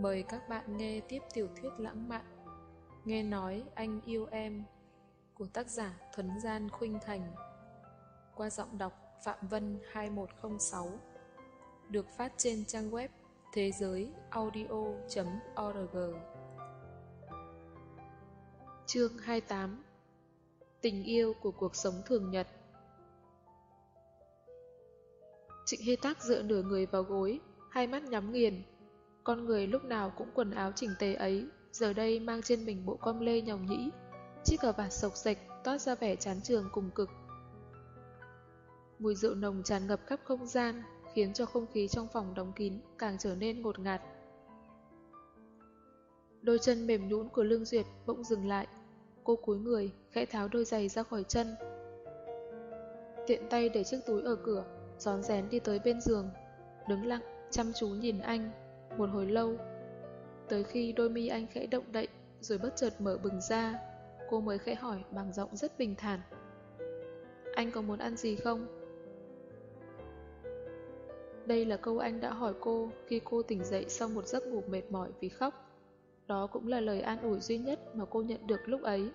Mời các bạn nghe tiếp tiểu thuyết lãng mạn. Nghe nói anh yêu em của tác giả Thuấn Gian Khuynh Thành. Qua giọng đọc Phạm Vân 2106 được phát trên trang web thế giới audio.org Chương 28 Tình yêu của cuộc sống thường nhật. Trịnh Hy Tác dựa nửa người vào gối, hai mắt nhắm nghiền. Con người lúc nào cũng quần áo chỉnh tề ấy, giờ đây mang trên mình bộ com lê nhồng nhĩ, chiếc cờ vạt sộc sạch toát ra vẻ chán trường cùng cực. Mùi rượu nồng tràn ngập khắp không gian, khiến cho không khí trong phòng đóng kín càng trở nên ngột ngạt. Đôi chân mềm nhũn của Lương Duyệt bỗng dừng lại. Cô cúi người, khẽ tháo đôi giày ra khỏi chân. Tiện tay để chiếc túi ở cửa, gión rén đi tới bên giường, đứng lặng, chăm chú nhìn anh, một hồi lâu. Tới khi đôi mi anh khẽ động đậy, rồi bất chợt mở bừng ra, cô mới khẽ hỏi bằng giọng rất bình thản. Anh có muốn ăn gì không? Đây là câu anh đã hỏi cô khi cô tỉnh dậy sau một giấc ngủ mệt mỏi vì khóc. Đó cũng là lời an ủi duy nhất mà cô nhận được lúc ấy.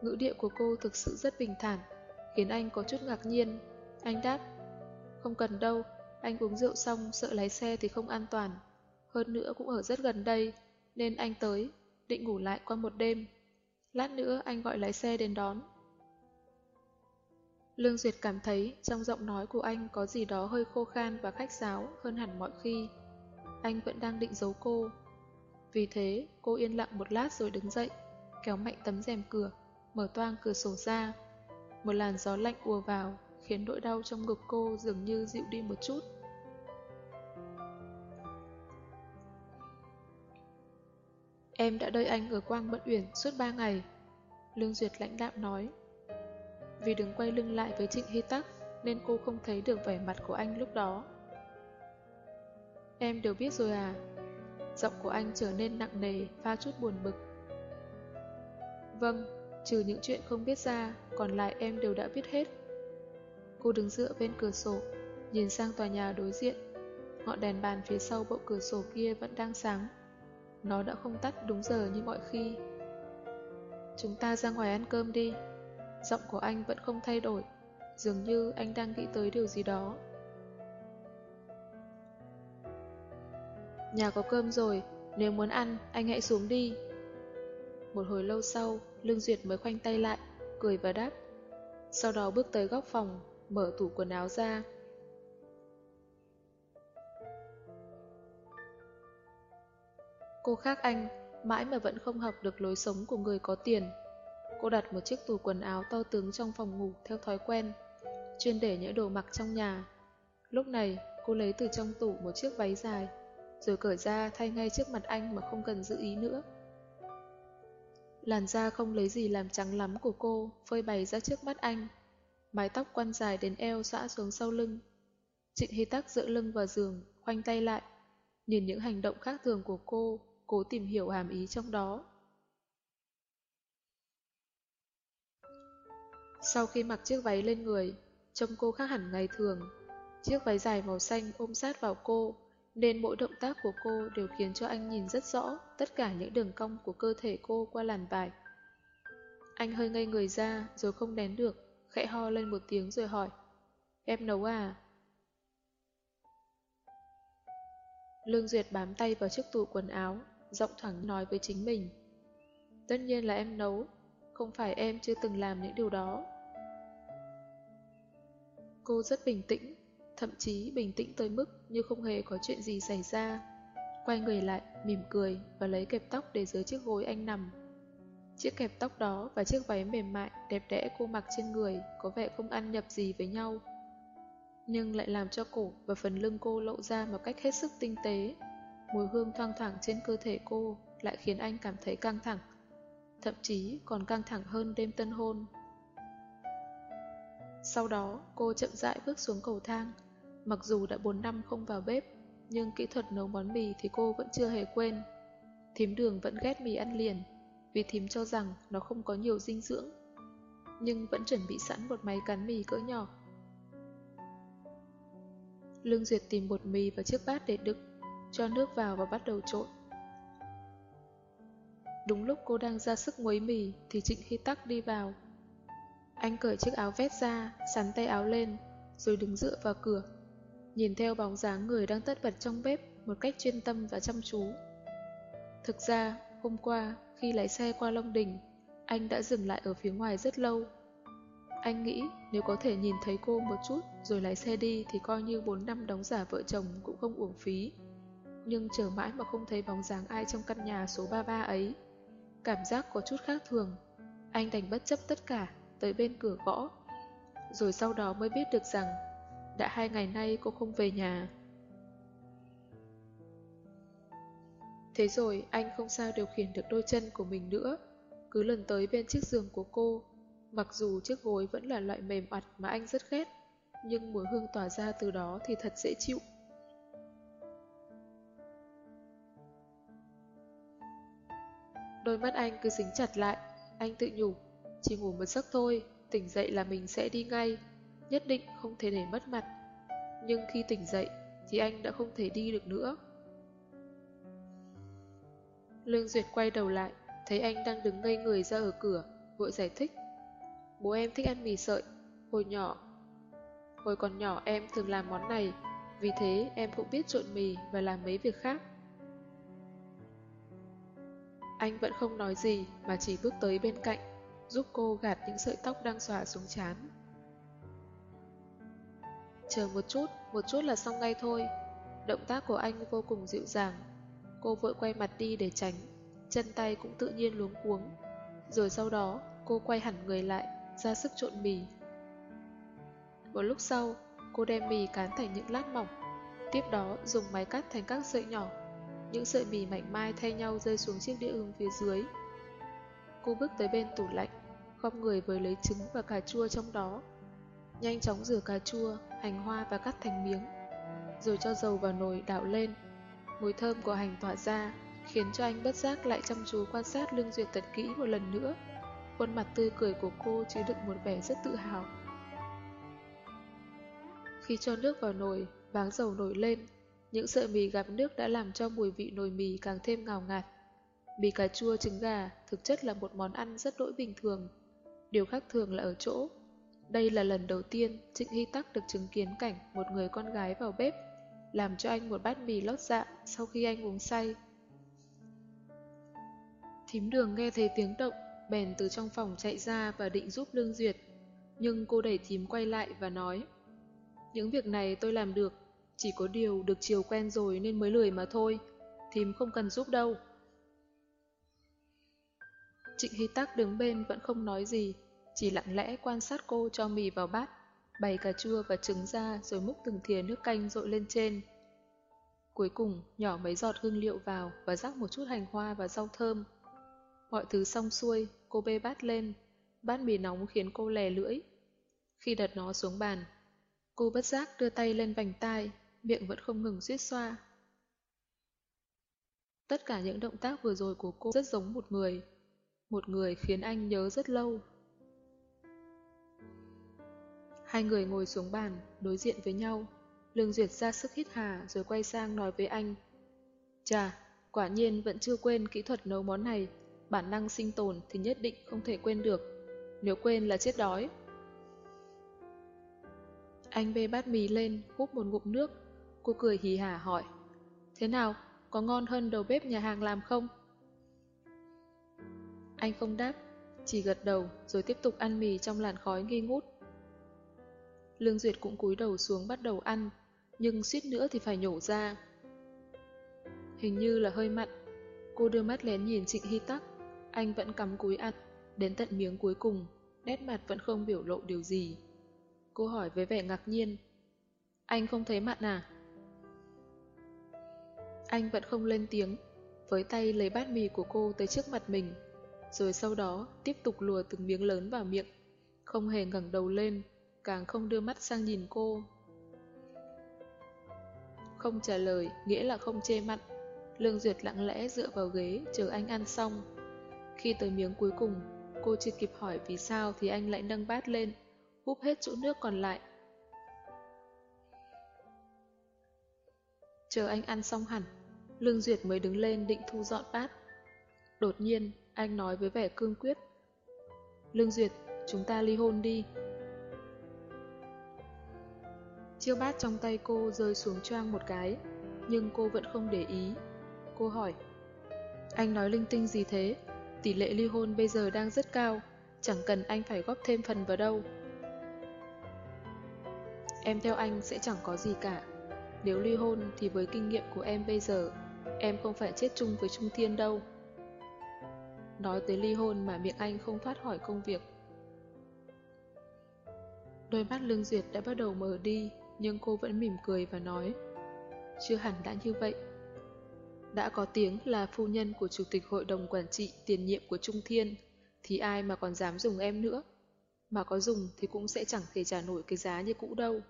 Ngữ địa của cô thực sự rất bình thản, khiến anh có chút ngạc nhiên. Anh đáp, không cần đâu, anh uống rượu xong sợ lái xe thì không an toàn. Hơn nữa cũng ở rất gần đây, nên anh tới, định ngủ lại qua một đêm. Lát nữa anh gọi lái xe đến đón. Lương Duyệt cảm thấy trong giọng nói của anh có gì đó hơi khô khan và khách sáo hơn hẳn mọi khi. Anh vẫn đang định giấu cô. Vì thế, cô yên lặng một lát rồi đứng dậy, kéo mạnh tấm rèm cửa, mở toang cửa sổ ra. Một làn gió lạnh ùa vào, khiến nỗi đau trong ngực cô dường như dịu đi một chút. Em đã đợi anh ở Quang Mận Uyển suốt ba ngày. Lương Duyệt lãnh đạm nói. Vì đứng quay lưng lại với Trịnh Hy Tắc nên cô không thấy được vẻ mặt của anh lúc đó. Em đều biết rồi à? Giọng của anh trở nên nặng nề, pha chút buồn bực. Vâng, trừ những chuyện không biết ra, còn lại em đều đã biết hết. Cô đứng dựa bên cửa sổ, nhìn sang tòa nhà đối diện. Ngọn đèn bàn phía sau bộ cửa sổ kia vẫn đang sáng. Nó đã không tắt đúng giờ như mọi khi. Chúng ta ra ngoài ăn cơm đi. Giọng của anh vẫn không thay đổi, dường như anh đang nghĩ tới điều gì đó. Nhà có cơm rồi, nếu muốn ăn, anh hãy xuống đi. Một hồi lâu sau, Lương Duyệt mới khoanh tay lại, cười và đáp. Sau đó bước tới góc phòng, mở tủ quần áo ra. Cô khác anh, mãi mà vẫn không học được lối sống của người có tiền. Cô đặt một chiếc tủ quần áo to tướng trong phòng ngủ theo thói quen, chuyên để những đồ mặc trong nhà. Lúc này, cô lấy từ trong tủ một chiếc váy dài, rồi cởi ra thay ngay trước mặt anh mà không cần giữ ý nữa. Làn da không lấy gì làm trắng lắm của cô phơi bày ra trước mắt anh. Mái tóc quăn dài đến eo xõa xuống sau lưng. Trịnh Hy Tắc dựa lưng vào giường, khoanh tay lại. Nhìn những hành động khác thường của cô, cố tìm hiểu hàm ý trong đó. Sau khi mặc chiếc váy lên người, trông cô khác hẳn ngày thường. Chiếc váy dài màu xanh ôm sát vào cô, nên mỗi động tác của cô đều khiến cho anh nhìn rất rõ tất cả những đường cong của cơ thể cô qua làn vải. Anh hơi ngây người ra rồi không nén được, khẽ ho lên một tiếng rồi hỏi, em nấu à? Lương Duyệt bám tay vào chiếc tủ quần áo, giọng thoảng nói với chính mình. Tất nhiên là em nấu, không phải em chưa từng làm những điều đó. Cô rất bình tĩnh, thậm chí bình tĩnh tới mức như không hề có chuyện gì xảy ra. Quay người lại, mỉm cười và lấy kẹp tóc để dưới chiếc gối anh nằm. Chiếc kẹp tóc đó và chiếc váy mềm mại, đẹp đẽ cô mặc trên người có vẻ không ăn nhập gì với nhau. Nhưng lại làm cho cổ và phần lưng cô lộ ra một cách hết sức tinh tế. Mùi hương thoang thoảng trên cơ thể cô lại khiến anh cảm thấy căng thẳng. Thậm chí còn căng thẳng hơn đêm tân hôn. Sau đó, cô chậm rãi bước xuống cầu thang, Mặc dù đã 4 năm không vào bếp, nhưng kỹ thuật nấu món mì thì cô vẫn chưa hề quên. Thím đường vẫn ghét mì ăn liền, vì thím cho rằng nó không có nhiều dinh dưỡng, nhưng vẫn chuẩn bị sẵn một máy cán mì cỡ nhỏ. Lương Duyệt tìm bột mì và chiếc bát để đựng, cho nước vào và bắt đầu trộn. Đúng lúc cô đang ra sức muối mì thì Trịnh Hy Tắc đi vào. Anh cởi chiếc áo vest ra, sắn tay áo lên, rồi đứng dựa vào cửa. Nhìn theo bóng dáng người đang tất bật trong bếp một cách chuyên tâm và chăm chú. Thực ra, hôm qua, khi lái xe qua Long Đình, anh đã dừng lại ở phía ngoài rất lâu. Anh nghĩ nếu có thể nhìn thấy cô một chút rồi lái xe đi thì coi như 4 năm đóng giả vợ chồng cũng không uổng phí. Nhưng chờ mãi mà không thấy bóng dáng ai trong căn nhà số 33 ấy. Cảm giác có chút khác thường. Anh đành bất chấp tất cả, tới bên cửa gõ. Rồi sau đó mới biết được rằng đã hai ngày nay cô không về nhà. Thế rồi anh không sao điều khiển được đôi chân của mình nữa, cứ lần tới bên chiếc giường của cô. Mặc dù chiếc gối vẫn là loại mềm ặt mà anh rất ghét, nhưng mùi hương tỏa ra từ đó thì thật dễ chịu. Đôi mắt anh cứ dính chặt lại, anh tự nhủ, chỉ ngủ một giấc thôi, tỉnh dậy là mình sẽ đi ngay, nhất định không thể để mất mặt. Nhưng khi tỉnh dậy thì anh đã không thể đi được nữa. Lương Duyệt quay đầu lại, thấy anh đang đứng ngây người ra ở cửa, vội giải thích. Bố em thích ăn mì sợi, hồi nhỏ. Hồi còn nhỏ em thường làm món này, vì thế em cũng biết trộn mì và làm mấy việc khác. Anh vẫn không nói gì mà chỉ bước tới bên cạnh, giúp cô gạt những sợi tóc đang xòa xuống chán. Chờ một chút, một chút là xong ngay thôi. Động tác của anh vô cùng dịu dàng. Cô vội quay mặt đi để tránh, chân tay cũng tự nhiên luống cuống. Rồi sau đó, cô quay hẳn người lại, ra sức trộn mì. Một lúc sau, cô đem mì cán thành những lát mỏng, tiếp đó dùng máy cắt thành các sợi nhỏ. Những sợi mì mảnh mai thay nhau rơi xuống chiếc đĩa ưng phía dưới. Cô bước tới bên tủ lạnh, khom người với lấy trứng và cà chua trong đó. Nhanh chóng rửa cà chua, hành hoa và cắt thành miếng. Rồi cho dầu vào nồi đảo lên. Mùi thơm của hành tỏa ra, khiến cho anh bất giác lại chăm chú quan sát Lương Duyệt thật kỹ một lần nữa. Khuôn mặt tươi cười của cô chứa đựng một vẻ rất tự hào. Khi cho nước vào nồi, váng dầu nổi lên, những sợi mì gặp nước đã làm cho mùi vị nồi mì càng thêm ngào ngạt. Mì cà chua trứng gà thực chất là một món ăn rất đỗi bình thường. Điều khác thường là ở chỗ. Đây là lần đầu tiên Trịnh Hy Tắc được chứng kiến cảnh một người con gái vào bếp, làm cho anh một bát mì lót dạ sau khi anh uống say. Thím đường nghe thấy tiếng động, bèn từ trong phòng chạy ra và định giúp Lương Duyệt. Nhưng cô đẩy thím quay lại và nói, những việc này tôi làm được, chỉ có điều được chiều quen rồi nên mới lười mà thôi, thím không cần giúp đâu. Trịnh Hy Tắc đứng bên vẫn không nói gì, chỉ lặng lẽ quan sát cô cho mì vào bát, bày cà chua và trứng ra rồi múc từng thìa nước canh rội lên trên. Cuối cùng, nhỏ mấy giọt hương liệu vào và rắc một chút hành hoa và rau thơm. Mọi thứ xong xuôi, cô bê bát lên, bát mì nóng khiến cô lè lưỡi. Khi đặt nó xuống bàn, cô bất giác đưa tay lên vành tai, miệng vẫn không ngừng suýt xoa. Tất cả những động tác vừa rồi của cô rất giống một người, một người khiến anh nhớ rất lâu. Hai người ngồi xuống bàn, đối diện với nhau. Lương Duyệt ra sức hít hà rồi quay sang nói với anh. Chà, quả nhiên vẫn chưa quên kỹ thuật nấu món này. Bản năng sinh tồn thì nhất định không thể quên được. Nếu quên là chết đói. Anh bê bát mì lên, hút một ngụm nước. Cô cười hì hả hỏi. Thế nào, có ngon hơn đầu bếp nhà hàng làm không? Anh không đáp, chỉ gật đầu rồi tiếp tục ăn mì trong làn khói nghi ngút. Lương Duyệt cũng cúi đầu xuống bắt đầu ăn, nhưng suýt nữa thì phải nhổ ra. Hình như là hơi mặn. Cô đưa mắt lén nhìn Trịnh Hy Tắc, anh vẫn cắm cúi ăn, đến tận miếng cuối cùng, nét mặt vẫn không biểu lộ điều gì. Cô hỏi với vẻ ngạc nhiên, anh không thấy mặn à? Anh vẫn không lên tiếng, với tay lấy bát mì của cô tới trước mặt mình, rồi sau đó tiếp tục lùa từng miếng lớn vào miệng, không hề ngẩng đầu lên, càng không đưa mắt sang nhìn cô. Không trả lời nghĩa là không chê mặn, Lương Duyệt lặng lẽ dựa vào ghế chờ anh ăn xong. Khi tới miếng cuối cùng, cô chưa kịp hỏi vì sao thì anh lại nâng bát lên, húp hết chỗ nước còn lại. Chờ anh ăn xong hẳn, Lương Duyệt mới đứng lên định thu dọn bát. Đột nhiên, anh nói với vẻ cương quyết. Lương Duyệt, chúng ta ly hôn đi. Chiếc bát trong tay cô rơi xuống choang một cái, nhưng cô vẫn không để ý. Cô hỏi, anh nói linh tinh gì thế? Tỷ lệ ly hôn bây giờ đang rất cao, chẳng cần anh phải góp thêm phần vào đâu. Em theo anh sẽ chẳng có gì cả. Nếu ly hôn thì với kinh nghiệm của em bây giờ, em không phải chết chung với Trung Thiên đâu. Nói tới ly hôn mà miệng anh không thoát hỏi công việc. Đôi mắt Lương Duyệt đã bắt đầu mở đi, nhưng cô vẫn mỉm cười và nói Chưa hẳn đã như vậy. Đã có tiếng là phu nhân của Chủ tịch Hội đồng Quản trị tiền nhiệm của Trung Thiên, thì ai mà còn dám dùng em nữa. Mà có dùng thì cũng sẽ chẳng thể trả nổi cái giá như cũ đâu.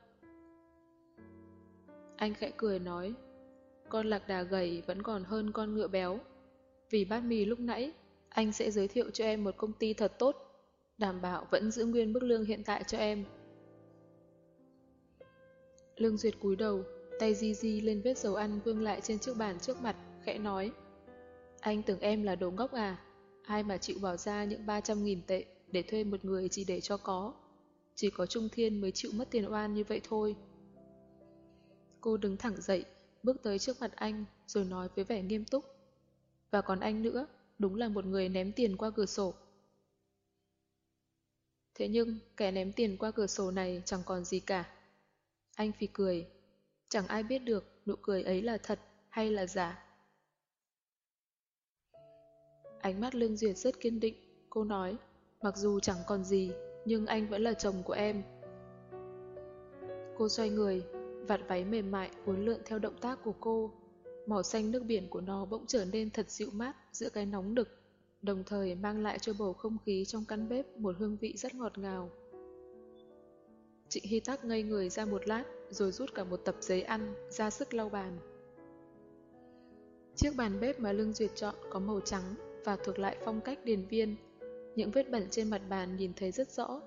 Anh khẽ cười nói, con lạc đà gầy vẫn còn hơn con ngựa béo. Vì bát mì lúc nãy, anh sẽ giới thiệu cho em một công ty thật tốt, đảm bảo vẫn giữ nguyên mức lương hiện tại cho em. Lương Duyệt cúi đầu, tay di di lên vết dầu ăn vương lại trên chiếc bàn trước mặt, khẽ nói. Anh tưởng em là đồ ngốc à? Ai mà chịu bỏ ra những 300.000 tệ để thuê một người chỉ để cho có. Chỉ có Trung Thiên mới chịu mất tiền oan như vậy thôi. Cô đứng thẳng dậy, bước tới trước mặt anh rồi nói với vẻ nghiêm túc. Và còn anh nữa, đúng là một người ném tiền qua cửa sổ. Thế nhưng, kẻ ném tiền qua cửa sổ này chẳng còn gì cả. Anh phì cười. Chẳng ai biết được nụ cười ấy là thật hay là giả. Ánh mắt Lương Duyệt rất kiên định. Cô nói, mặc dù chẳng còn gì, nhưng anh vẫn là chồng của em. Cô xoay người, vạt váy mềm mại uốn lượn theo động tác của cô. Màu xanh nước biển của nó bỗng trở nên thật dịu mát giữa cái nóng đực, đồng thời mang lại cho bầu không khí trong căn bếp một hương vị rất ngọt ngào. Trịnh Hy Tắc ngây người ra một lát, rồi rút cả một tập giấy ăn, ra sức lau bàn. Chiếc bàn bếp mà Lương Duyệt chọn có màu trắng và thuộc lại phong cách điền viên. Những vết bẩn trên mặt bàn nhìn thấy rất rõ.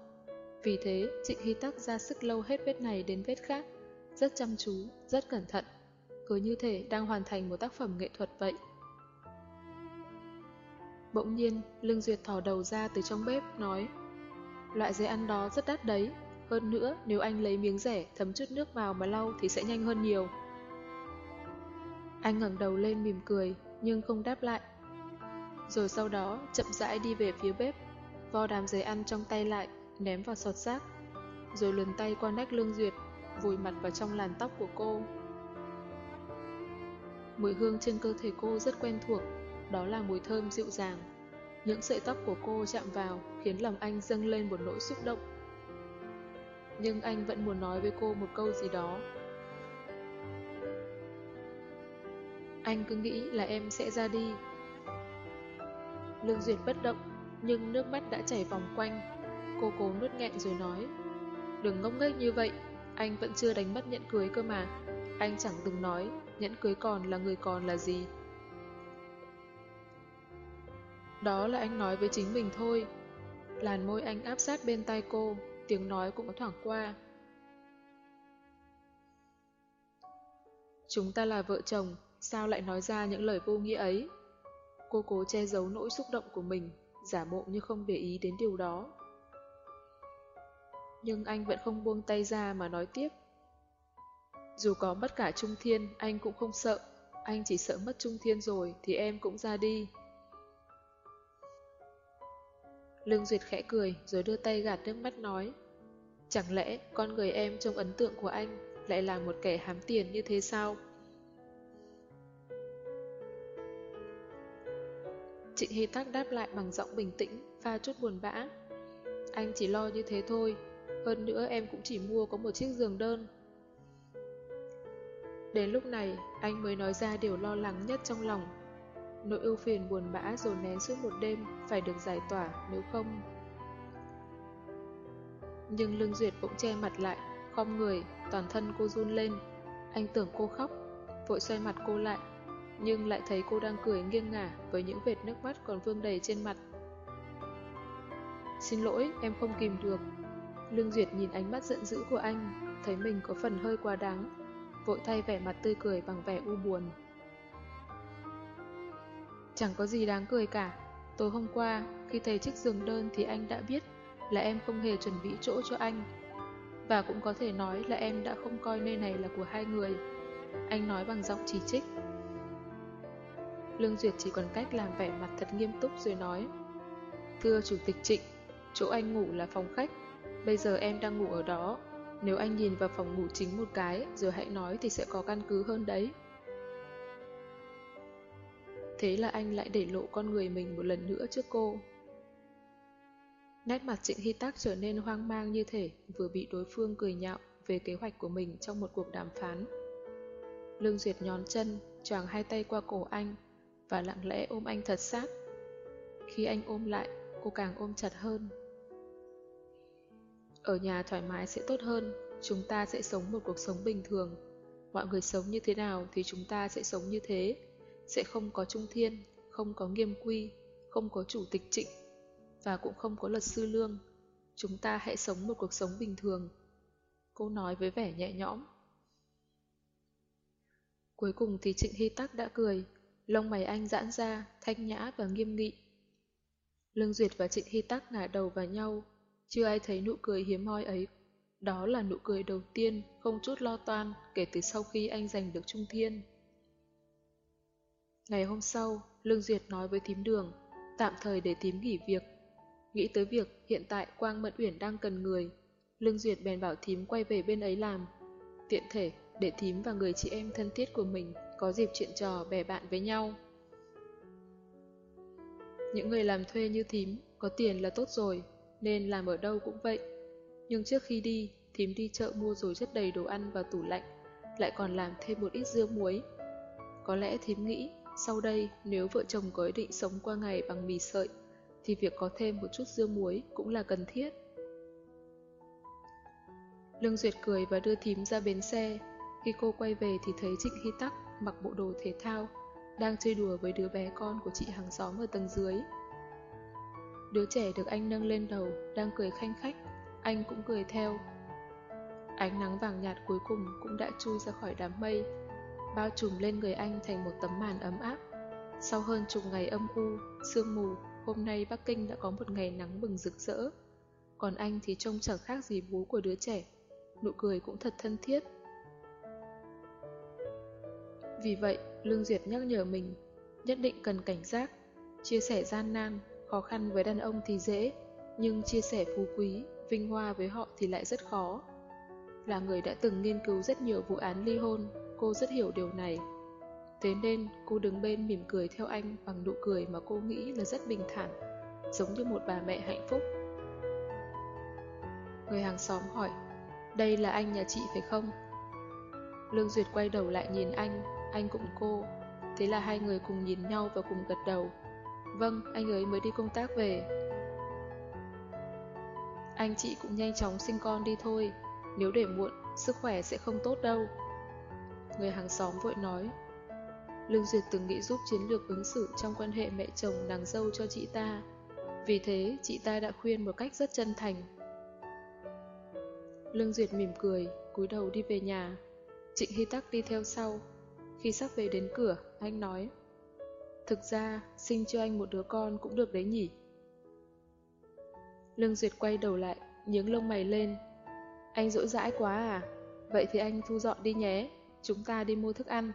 Vì thế, Trịnh Hy Tắc ra sức lau hết vết này đến vết khác, rất chăm chú, rất cẩn thận, cứ như thể đang hoàn thành một tác phẩm nghệ thuật vậy. Bỗng nhiên, Lương Duyệt thò đầu ra từ trong bếp, nói Loại giấy ăn đó rất đắt đấy, hơn nữa, nếu anh lấy miếng rẻ thấm chút nước vào mà lau thì sẽ nhanh hơn nhiều. Anh ngẩng đầu lên mỉm cười, nhưng không đáp lại. Rồi sau đó, chậm rãi đi về phía bếp, vo đám giấy ăn trong tay lại, ném vào sọt rác. Rồi luồn tay qua nách lương duyệt, vùi mặt vào trong làn tóc của cô. Mùi hương trên cơ thể cô rất quen thuộc, đó là mùi thơm dịu dàng. Những sợi tóc của cô chạm vào khiến lòng anh dâng lên một nỗi xúc động nhưng anh vẫn muốn nói với cô một câu gì đó. Anh cứ nghĩ là em sẽ ra đi. Lương Duyệt bất động, nhưng nước mắt đã chảy vòng quanh. Cô cố nuốt nghẹn rồi nói, đừng ngốc nghếch như vậy, anh vẫn chưa đánh mất nhẫn cưới cơ mà. Anh chẳng từng nói, nhẫn cưới còn là người còn là gì. Đó là anh nói với chính mình thôi. Làn môi anh áp sát bên tai cô, tiếng nói cũng có thoảng qua. Chúng ta là vợ chồng, sao lại nói ra những lời vô nghĩa ấy? Cô cố che giấu nỗi xúc động của mình, giả bộ như không để ý đến điều đó. Nhưng anh vẫn không buông tay ra mà nói tiếp. Dù có mất cả Trung Thiên, anh cũng không sợ. Anh chỉ sợ mất Trung Thiên rồi thì em cũng ra đi. Lương Duyệt khẽ cười rồi đưa tay gạt nước mắt nói Chẳng lẽ con người em trong ấn tượng của anh lại là một kẻ hám tiền như thế sao? Trịnh Hy Tắc đáp lại bằng giọng bình tĩnh, pha chút buồn bã. Anh chỉ lo như thế thôi, hơn nữa em cũng chỉ mua có một chiếc giường đơn. Đến lúc này, anh mới nói ra điều lo lắng nhất trong lòng Nỗi ưu phiền buồn bã dồn nén suốt một đêm phải được giải tỏa nếu không. Nhưng Lương Duyệt bỗng che mặt lại, khom người, toàn thân cô run lên. Anh tưởng cô khóc, vội xoay mặt cô lại, nhưng lại thấy cô đang cười nghiêng ngả với những vệt nước mắt còn vương đầy trên mặt. Xin lỗi, em không kìm được. Lương Duyệt nhìn ánh mắt giận dữ của anh, thấy mình có phần hơi quá đáng, vội thay vẻ mặt tươi cười bằng vẻ u buồn. Chẳng có gì đáng cười cả. Tối hôm qua, khi thấy chiếc giường đơn thì anh đã biết là em không hề chuẩn bị chỗ cho anh. Và cũng có thể nói là em đã không coi nơi này là của hai người. Anh nói bằng giọng chỉ trích. Lương Duyệt chỉ còn cách làm vẻ mặt thật nghiêm túc rồi nói Thưa Chủ tịch Trịnh, chỗ anh ngủ là phòng khách, bây giờ em đang ngủ ở đó. Nếu anh nhìn vào phòng ngủ chính một cái rồi hãy nói thì sẽ có căn cứ hơn đấy. Thế là anh lại để lộ con người mình một lần nữa trước cô. Nét mặt Trịnh Hy Tắc trở nên hoang mang như thể vừa bị đối phương cười nhạo về kế hoạch của mình trong một cuộc đàm phán. Lương Duyệt nhón chân, choàng hai tay qua cổ anh và lặng lẽ ôm anh thật sát. Khi anh ôm lại, cô càng ôm chặt hơn. Ở nhà thoải mái sẽ tốt hơn, chúng ta sẽ sống một cuộc sống bình thường. Mọi người sống như thế nào thì chúng ta sẽ sống như thế. Sẽ không có trung thiên, không có nghiêm quy, không có chủ tịch trịnh, và cũng không có luật sư lương. Chúng ta hãy sống một cuộc sống bình thường. Cô nói với vẻ nhẹ nhõm. Cuối cùng thì Trịnh Hy Tắc đã cười, lông mày anh giãn ra, thanh nhã và nghiêm nghị. Lương Duyệt và Trịnh Hy Tắc ngả đầu vào nhau, chưa ai thấy nụ cười hiếm hoi ấy. Đó là nụ cười đầu tiên, không chút lo toan, kể từ sau khi anh giành được Trung Thiên. Ngày hôm sau, Lương Duyệt nói với thím đường, tạm thời để thím nghỉ việc. Nghĩ tới việc hiện tại Quang Mận Uyển đang cần người, Lương Duyệt bèn bảo thím quay về bên ấy làm. Tiện thể, để thím và người chị em thân thiết của mình có dịp chuyện trò bè bạn với nhau. Những người làm thuê như thím, có tiền là tốt rồi, nên làm ở đâu cũng vậy. Nhưng trước khi đi, thím đi chợ mua rồi rất đầy đồ ăn vào tủ lạnh, lại còn làm thêm một ít dưa muối. Có lẽ thím nghĩ, sau đây nếu vợ chồng có ý định sống qua ngày bằng mì sợi, thì việc có thêm một chút dưa muối cũng là cần thiết. Lương Duyệt cười và đưa thím ra bến xe. Khi cô quay về thì thấy Trịnh Hy Tắc mặc bộ đồ thể thao, đang chơi đùa với đứa bé con của chị hàng xóm ở tầng dưới. Đứa trẻ được anh nâng lên đầu, đang cười khanh khách, anh cũng cười theo. Ánh nắng vàng nhạt cuối cùng cũng đã chui ra khỏi đám mây, bao trùm lên người anh thành một tấm màn ấm áp. Sau hơn chục ngày âm u, sương mù, hôm nay Bắc Kinh đã có một ngày nắng bừng rực rỡ. Còn anh thì trông chẳng khác gì bố của đứa trẻ, nụ cười cũng thật thân thiết. Vì vậy, Lương Duyệt nhắc nhở mình, nhất định cần cảnh giác, chia sẻ gian nan, khó khăn với đàn ông thì dễ, nhưng chia sẻ phú quý, vinh hoa với họ thì lại rất khó. Là người đã từng nghiên cứu rất nhiều vụ án ly hôn, cô rất hiểu điều này. Thế nên cô đứng bên mỉm cười theo anh bằng nụ cười mà cô nghĩ là rất bình thản, giống như một bà mẹ hạnh phúc. Người hàng xóm hỏi, đây là anh nhà chị phải không? Lương Duyệt quay đầu lại nhìn anh, anh cũng cô. Thế là hai người cùng nhìn nhau và cùng gật đầu. Vâng, anh ấy mới đi công tác về. Anh chị cũng nhanh chóng sinh con đi thôi. Nếu để muộn, sức khỏe sẽ không tốt đâu. Người hàng xóm vội nói. Lương Duyệt từng nghĩ giúp chiến lược ứng xử trong quan hệ mẹ chồng nàng dâu cho chị ta. Vì thế, chị ta đã khuyên một cách rất chân thành. Lương Duyệt mỉm cười, cúi đầu đi về nhà. Trịnh Hy Tắc đi theo sau. Khi sắp về đến cửa, anh nói Thực ra, sinh cho anh một đứa con cũng được đấy nhỉ. Lương Duyệt quay đầu lại, nhướng lông mày lên. Anh dỗi dãi quá à? Vậy thì anh thu dọn đi nhé, chúng ta đi mua thức ăn.